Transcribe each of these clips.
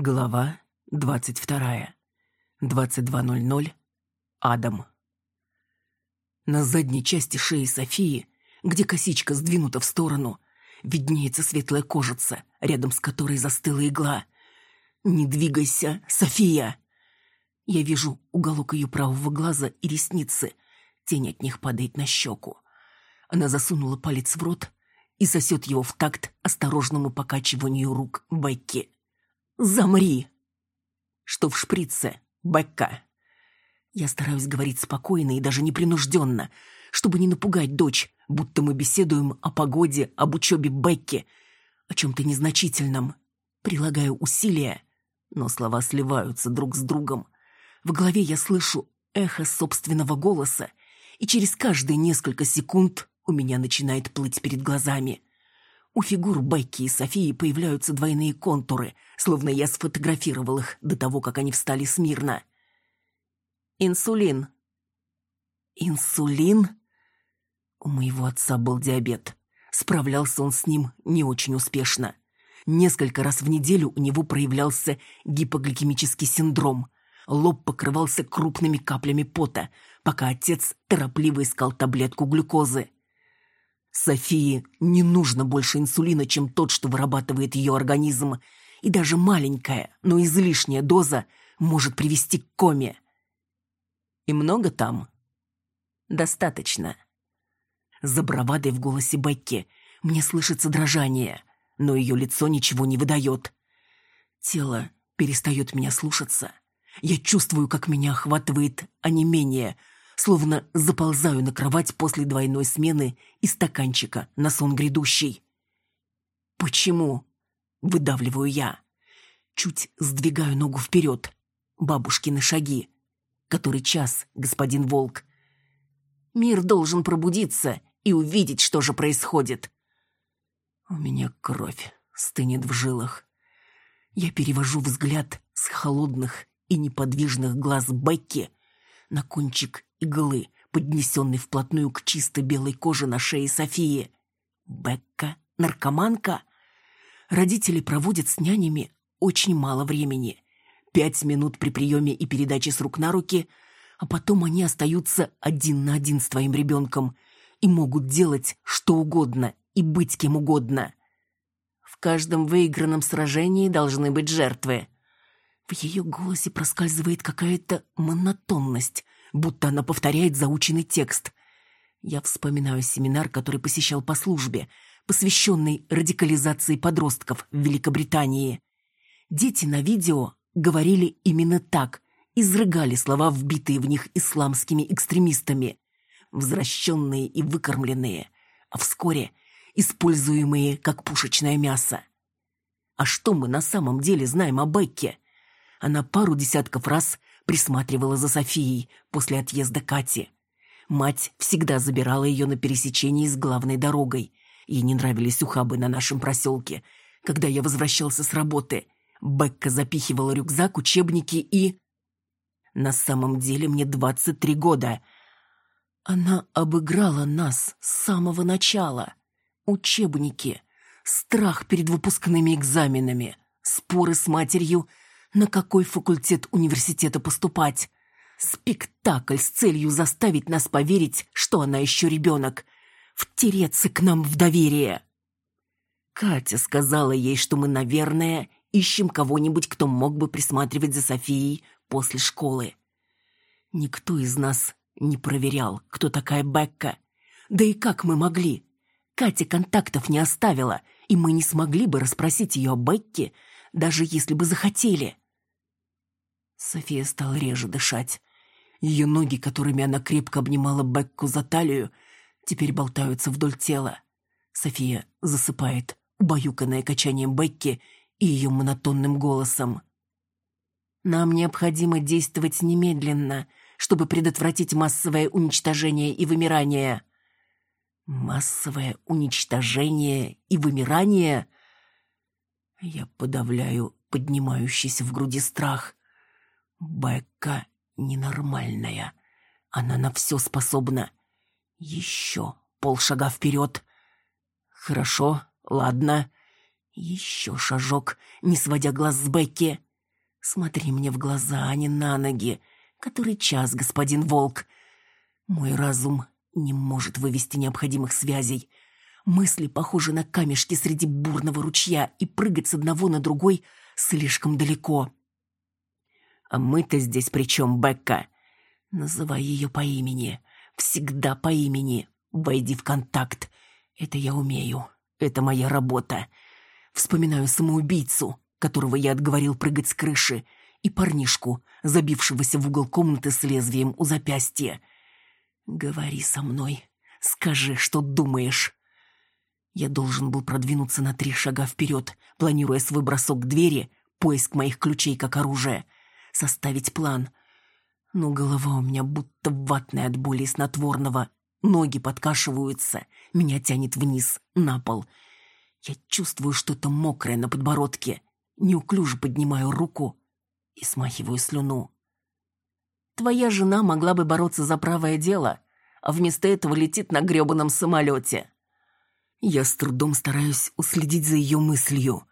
Глава двадцать вторая. 22.00. Адам. На задней части шеи Софии, где косичка сдвинута в сторону, виднеется светлая кожица, рядом с которой застыла игла. «Не двигайся, София!» Я вижу уголок ее правого глаза и ресницы. Тень от них падает на щеку. Она засунула палец в рот и сосет его в такт осторожному покачиванию рук Бекки. «Замри!» «Что в шприце, Бекка?» Я стараюсь говорить спокойно и даже непринужденно, чтобы не напугать дочь, будто мы беседуем о погоде, об учебе Бекки, о чем-то незначительном. Прилагаю усилия, но слова сливаются друг с другом. В голове я слышу эхо собственного голоса, и через каждые несколько секунд у меня начинает плыть перед глазами. У фигур Бекки и Софии появляются двойные контуры, словно я сфотографировал их до того, как они встали смирно. Инсулин. Инсулин? У моего отца был диабет. Справлялся он с ним не очень успешно. Несколько раз в неделю у него проявлялся гипогликемический синдром. Лоб покрывался крупными каплями пота, пока отец торопливо искал таблетку глюкозы. Софии не нужно больше инсулина, чем тот, что вырабатывает ее организм, и даже маленькая, но излишняя доза может привести к коме. И много там? Достаточно. За бравадой в голосе Бекки мне слышится дрожание, но ее лицо ничего не выдает. Тело перестает меня слушаться. Я чувствую, как меня охватывает онемение, словно заползаю на кровать после двойной смены и стаканчика на сон грядущий. «Почему?» — выдавливаю я. Чуть сдвигаю ногу вперед. Бабушкины шаги. Который час, господин Волк? Мир должен пробудиться и увидеть, что же происходит. У меня кровь стынет в жилах. Я перевожу взгляд с холодных и неподвижных глаз Бекки на кончик иглы, поднесенный вплотную к чисто белой коже на шее Софии. Бекка — наркоманка? Родители проводят с нянями очень мало времени пять минут при приеме и передаче с рук на руки, а потом они остаются один на один с твоим ребенком и могут делать что угодно и быть кем угодно. В каждом выигранном сражении должны быть жертвы. В ее голосе проскальзывает какая-то монотонность, будто она повторяет заученный текст. Я вспоминаю семинар, который посещал по службе, посвященный радикализации подростков в Великобритании. Дети на видео говорили именно так, изрыгали слова, вбитые в них исламскими экстремистами, возвращенные и выкормленные, а вскоре используемые как пушечное мясо. А что мы на самом деле знаем о Бекке? Она пару десятков раз присматривала за Софией после отъезда Кати. Мать всегда забирала ее на пересечении с главной дорогой. Ей не нравились ухабы на нашем проселке, когда я возвращался с работы – Бекка запихивала рюкзак, учебники и... На самом деле мне 23 года. Она обыграла нас с самого начала. Учебники, страх перед выпускными экзаменами, споры с матерью, на какой факультет университета поступать. Спектакль с целью заставить нас поверить, что она еще ребенок. Втереться к нам в доверие. Катя сказала ей, что мы, наверное, ищем кого-нибудь, кто мог бы присматривать за Софией после школы. Никто из нас не проверял, кто такая Бекка. Да и как мы могли? Катя контактов не оставила, и мы не смогли бы расспросить ее о Бекке, даже если бы захотели. София стала реже дышать. Ее ноги, которыми она крепко обнимала Бекку за талию, теперь болтаются вдоль тела. София засыпает, убаюканная качанием Бекки и ее монотонным голосом. «Нам необходимо действовать немедленно, чтобы предотвратить массовое уничтожение и вымирание». «Массовое уничтожение и вымирание?» Я подавляю поднимающийся в груди страх. Бекка ненормальная. Она на все способна. Еще полшага вперед. Хорошо, ладно. Еще шажок, не сводя глаз с Бекки. Смотри мне в глаза, а не на ноги. Который час, господин Волк? Мой разум не может вывести необходимых связей. Мысли похожи на камешки среди бурного ручья, и прыгать с одного на другой слишком далеко. А мы-то здесь при чем, Бекка? Называй ее по имени. Всегда по имени. Войди в контакт. Это я умею. Это моя работа. Вспоминаю самоубийцу, которого я отговорил прыгать с крыши, и парнишку, забившегося в угол комнаты с лезвием у запястья. Говори со мной. Скажи, что думаешь. Я должен был продвинуться на три шага вперед, планируя свой бросок к двери, поиск моих ключей как оружия, составить план. Но голова у меня будто ватная от боли и снотворного. Ноги подкашиваются, меня тянет вниз, на пол. Я чувствую что-то мокрое на подбородке. Неуклюже поднимаю руку и смахиваю слюну. Твоя жена могла бы бороться за правое дело, а вместо этого летит на грёбаном самолете. Я с трудом стараюсь уследить за ее мыслью.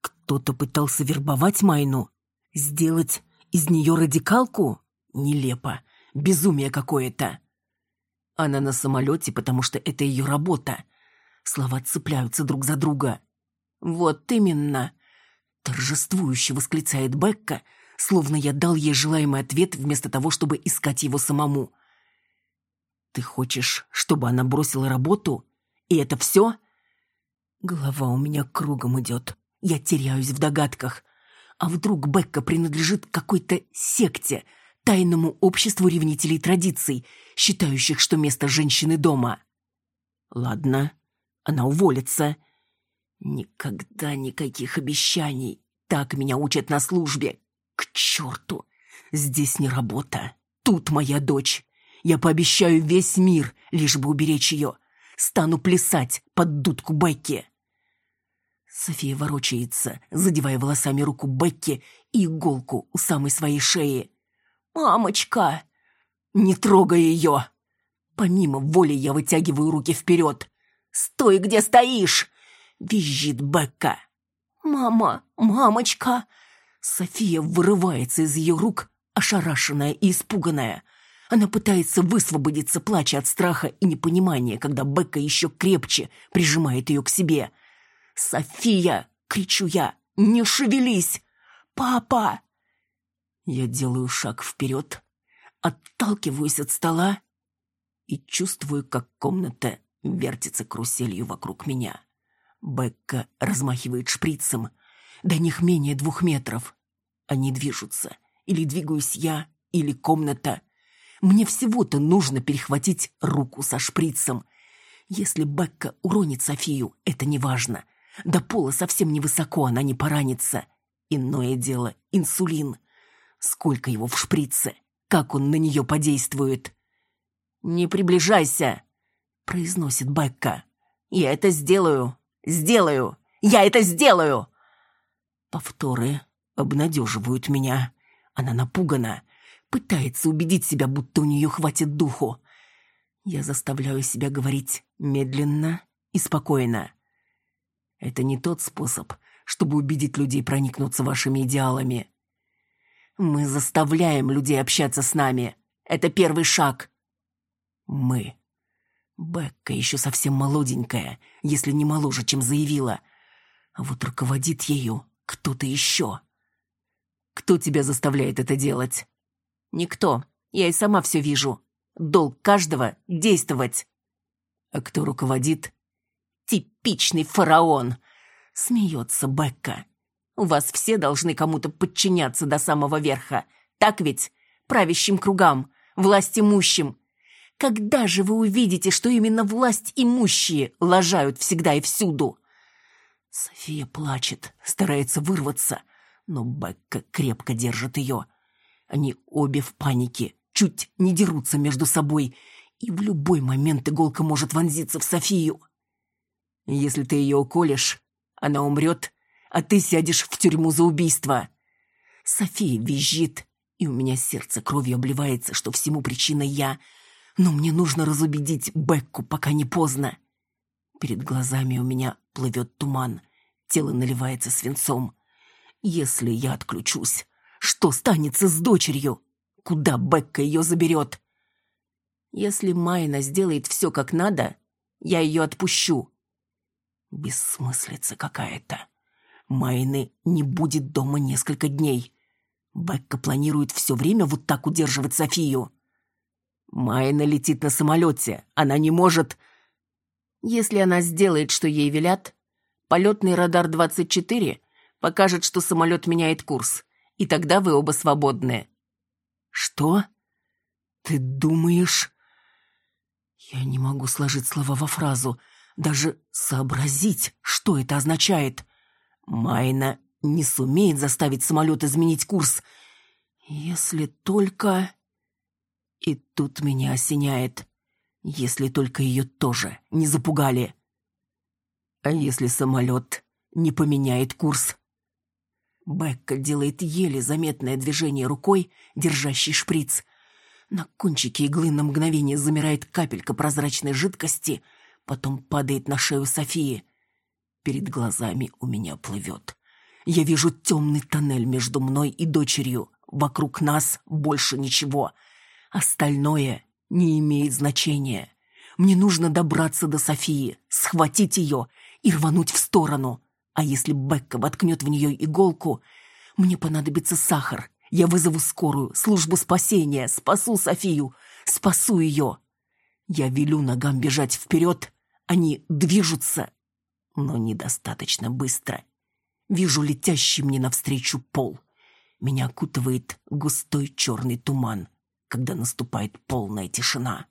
Кто-то пытался вербовать Майну? Сделать из нее радикалку? Нелепо. Безумие какое-то. Она на самолете, потому что это ее работа. Слова цепляются друг за друга. «Вот именно!» Торжествующе восклицает Бекка, словно я дал ей желаемый ответ вместо того, чтобы искать его самому. «Ты хочешь, чтобы она бросила работу? И это все?» Голова у меня кругом идет. Я теряюсь в догадках. А вдруг Бекка принадлежит какой-то секте – тайному обществу ревнителей традиций, считающих, что место женщины дома. Ладно, она уволится. Никогда никаких обещаний. Так меня учат на службе. К черту! Здесь не работа. Тут моя дочь. Я пообещаю весь мир, лишь бы уберечь ее. Стану плясать под дудку Бекки. София ворочается, задевая волосами руку Бекки и иголку у самой своей шеи. «Мамочка!» «Не трогай ее!» Помимо воли я вытягиваю руки вперед. «Стой, где стоишь!» Визжит Бекка. «Мама! Мамочка!» София вырывается из ее рук, ошарашенная и испуганная. Она пытается высвободиться, плача от страха и непонимания, когда Бекка еще крепче прижимает ее к себе. «София!» — кричу я. «Не шевелись! Папа!» Я делаю шаг вперед, отталкиваюсь от стола и чувствую, как комната вертится каруселью вокруг меня. Бекка размахивает шприцем. До них менее двух метров. Они движутся. Или двигаюсь я, или комната. Мне всего-то нужно перехватить руку со шприцем. Если Бекка уронит Софию, это не важно. До пола совсем невысоко она не поранится. Иное дело — инсулин. Сколько его в шприце? Как он на нее подействует? «Не приближайся!» — произносит Бекка. «Я это сделаю! Сделаю! Я это сделаю!» Повторы обнадеживают меня. Она напугана, пытается убедить себя, будто у нее хватит духу. Я заставляю себя говорить медленно и спокойно. Это не тот способ, чтобы убедить людей проникнуться вашими идеалами. Мы заставляем людей общаться с нами. Это первый шаг. Мы. Бекка еще совсем молоденькая, если не моложе, чем заявила. А вот руководит ею кто-то еще. Кто тебя заставляет это делать? Никто. Я и сама все вижу. Долг каждого — действовать. А кто руководит? Типичный фараон. Смеется Бекка. У вас все должны кому-то подчиняться до самого верха. Так ведь? Правящим кругам, власть имущим. Когда же вы увидите, что именно власть имущие лажают всегда и всюду? София плачет, старается вырваться, но Бекка крепко держит ее. Они обе в панике, чуть не дерутся между собой, и в любой момент иголка может вонзиться в Софию. Если ты ее уколешь, она умрет, а ты сядешь в тюрьму за убийство. София визжит, и у меня сердце кровью обливается, что всему причина я. Но мне нужно разубедить Бекку, пока не поздно. Перед глазами у меня плывет туман, тело наливается свинцом. Если я отключусь, что станется с дочерью? Куда Бекка ее заберет? Если Майна сделает все как надо, я ее отпущу. Бессмыслица какая-то. Майны не будет дома несколько дней. Бекка планирует все время вот так удерживать Софию. Майна летит на самолете. Она не может... Если она сделает, что ей велят, полетный радар 24 покажет, что самолет меняет курс, и тогда вы оба свободны. Что? Ты думаешь... Я не могу сложить слова во фразу, даже сообразить, что это означает. Майна не сумеет заставить самолет изменить курс, если только... И тут меня осеняет. Если только ее тоже не запугали. А если самолет не поменяет курс? Бекка делает еле заметное движение рукой, держащий шприц. На кончике иглы на мгновение замирает капелька прозрачной жидкости, потом падает на шею Софии. Перед глазами у меня плывет. Я вижу темный тоннель между мной и дочерью. Вокруг нас больше ничего. Остальное не имеет значения. Мне нужно добраться до Софии, схватить ее и рвануть в сторону. А если Бекка воткнет в нее иголку, мне понадобится сахар. Я вызову скорую, службу спасения, спасу Софию, спасу ее. Я велю ногам бежать вперед, они движутся, но недостаточно быстро. Вижу летящий мне навстречу пол. Меня окутывает густой черный туман, когда наступает полная тишина.